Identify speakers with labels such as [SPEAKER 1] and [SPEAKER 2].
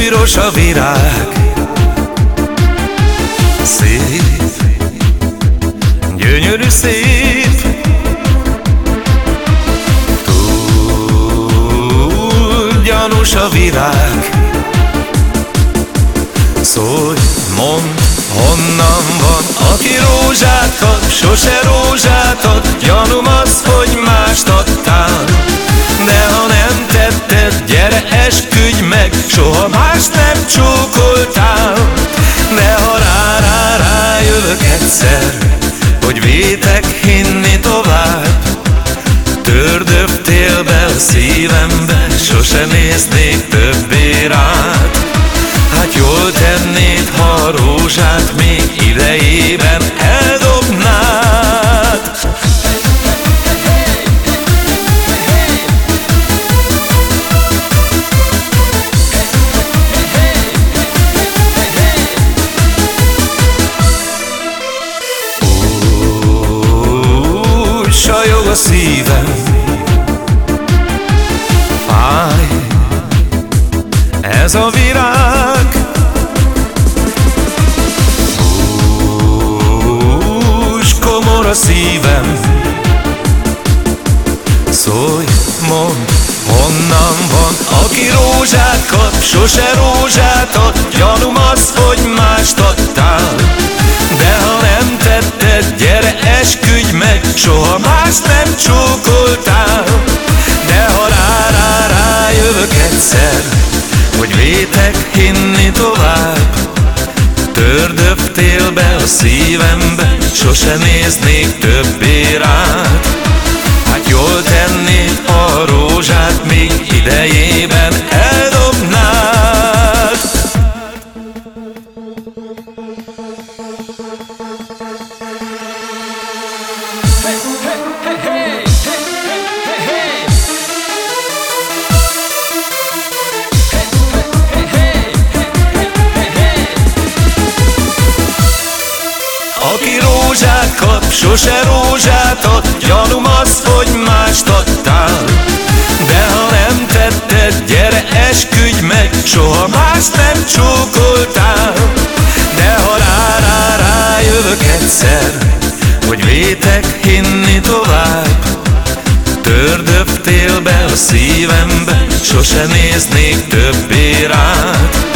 [SPEAKER 1] piros a gyanús a virág Szólj, mondd, honnan van Aki rózsát ad, sose rózsát ad Gyanúm az, hogy mást adtál. De ha nem tetted, gyere esküdj meg Soha más nem csókoltál. De ha rá, rá, rá jövök egyszer Hogy vétek hinni tovább Tördöptél be a szívembe Sose néznék többé rád. Hát jól tennéd, ha a rózsát még idejében eldobnád. Úgy sajog a szívem ez a virág. Úgy komor a szívem. Szólj, mondd, honnan van Aki rózsát sose rózsát ad Gyanúm az, szívembe Sose néznék többé rád. Hát jól tennéd a rózsát Még idejében eldobnád Aki rózsát kap, sose rózsát ad Gyanúm az, hogy mást adtál. De ha nem tetted, gyere esküdj meg Soha más nem csókoltál. De ha rá, rá, rá jövök egyszer Hogy vétek hinni tovább Tördöptél be a szívembe Sose néznék többé rád